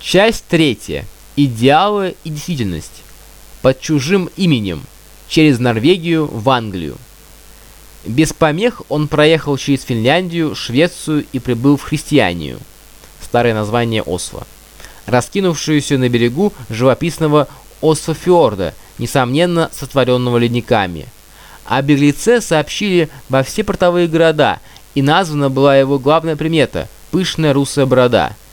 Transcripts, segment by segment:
Часть третья. Идеалы и действительность. Под чужим именем. Через Норвегию в Англию. Без помех он проехал через Финляндию, Швецию и прибыл в Христианию. Старое название Осло. Раскинувшуюся на берегу живописного Ослофьорда, несомненно сотворенного ледниками. О беглеце сообщили во все портовые города, и названа была его главная примета – пышная русая борода –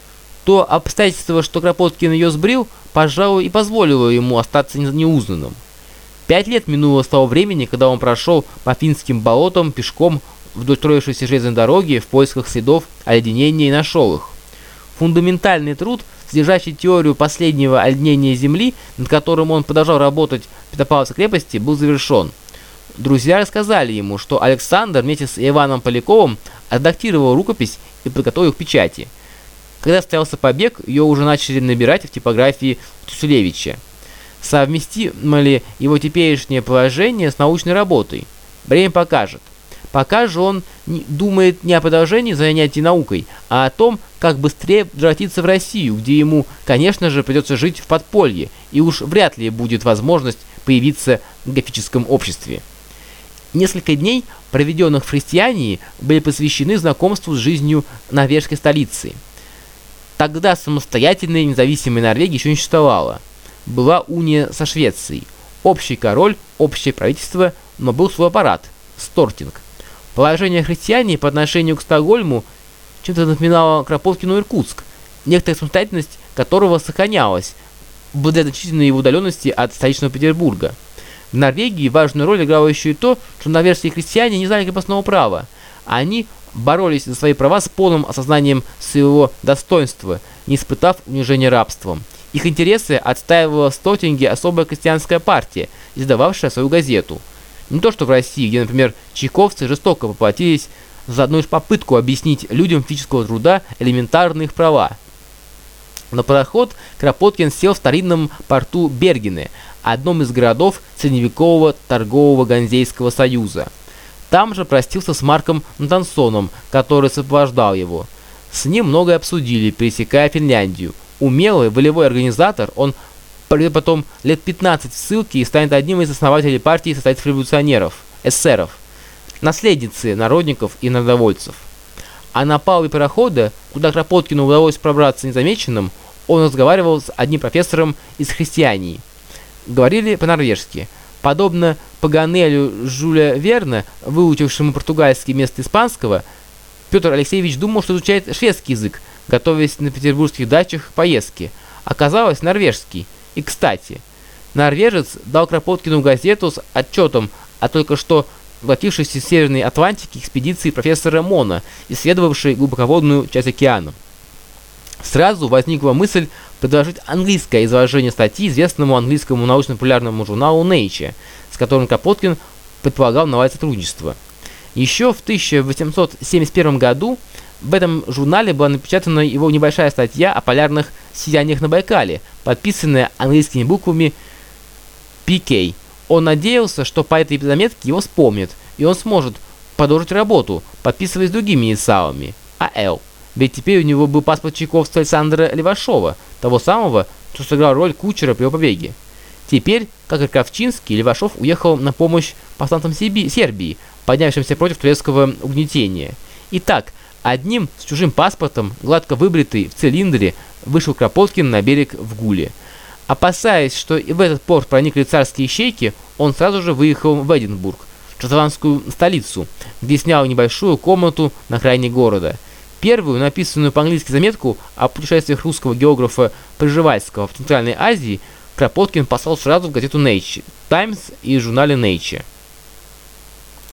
то обстоятельство, что Кропоткин ее сбрил, пожалуй, и позволило ему остаться неузнанным. Пять лет минуло с того времени, когда он прошел по финским болотам пешком вдоль строившейся железной дороги в поисках следов оледенения и нашел их. Фундаментальный труд, содержащий теорию последнего оледенения Земли, над которым он продолжал работать в Петропавловской крепости, был завершен. Друзья рассказали ему, что Александр вместе с Иваном Поляковым адаптировал рукопись и подготовил к печати. Когда состоялся побег, ее уже начали набирать в типографии Тусулевича. Совместимо ли его теперешнее положение с научной работой? Время покажет. Пока же он не, думает не о продолжении занятий наукой, а о том, как быстрее возвратиться в Россию, где ему, конечно же, придется жить в подполье, и уж вряд ли будет возможность появиться в графическом обществе. Несколько дней, проведенных в христиании, были посвящены знакомству с жизнью норвежской столицы – Тогда самостоятельной независимой Норвегии еще не существовало. Была уния со Швецией. Общий король, общее правительство, но был свой аппарат – Стортинг. Положение христиане по отношению к Стокгольму чем-то напоминало Кропоткину Иркутск, некоторая самостоятельность которого сохранялась, благодаря значительной его удаленности от столичного Петербурга. В Норвегии важную роль играло еще и то, что норвежские христиане не знали крепостного права. Они боролись за свои права с полным осознанием своего достоинства, не испытав унижения рабством. Их интересы отстаивала в особая крестьянская партия, издававшая свою газету. Не то что в России, где, например, чайковцы жестоко поплатились за одну лишь попытку объяснить людям физического труда элементарные их права. На пароход Кропоткин сел в старинном порту Бергене, одном из городов средневекового торгового Ганзейского союза. Там же простился с Марком Натансоном, который сопровождал его. С ним многое обсудили, пересекая Финляндию. Умелый, волевой организатор, он проведет потом лет 15 в ссылке и станет одним из основателей партии социальных революционеров, эсеров, наследницы народников и народовольцев. А на палубе парохода, куда Кропоткину удалось пробраться незамеченным, он разговаривал с одним профессором из христиании. Говорили по-норвежски – Подобно Паганелю Жюля Верна, выучившему португальский вместо испанского, Петр Алексеевич думал, что изучает шведский язык, готовясь на петербургских дачах к поездке. Оказалось, норвежский. И, кстати, норвежец дал Кропоткину газету с отчетом о только что воплотившейся в Северной Атлантике экспедиции профессора Мона, исследовавшей глубоководную часть океана. Сразу возникла мысль предложить английское изложение статьи известному английскому научно-популярному журналу Nature, с которым Капоткин предполагал новое сотрудничество. Еще в 1871 году в этом журнале была напечатана его небольшая статья о полярных сияниях на Байкале, подписанная английскими буквами PK. Он надеялся, что по этой заметке его вспомнят, и он сможет продолжить работу, подписываясь другими инициалами АЛ. Ведь теперь у него был паспорт чайковства Александра Левашова, того самого, что сыграл роль кучера при его побеге. Теперь, как и Кравчинский, Левашов уехал на помощь повстанцам Сербии, поднявшимся против турецкого угнетения. Итак, одним с чужим паспортом, гладко выбритый в цилиндре, вышел Кропоткин на берег в Гуле. Опасаясь, что и в этот порт проникли царские щейки, он сразу же выехал в Эдинбург, шотландскую столицу, где снял небольшую комнату на окраине города – Первую, написанную по-английски заметку о путешествиях русского географа Пржевальского в Центральной Азии, Кропоткин послал сразу в газету Nature Times и журнале Nature.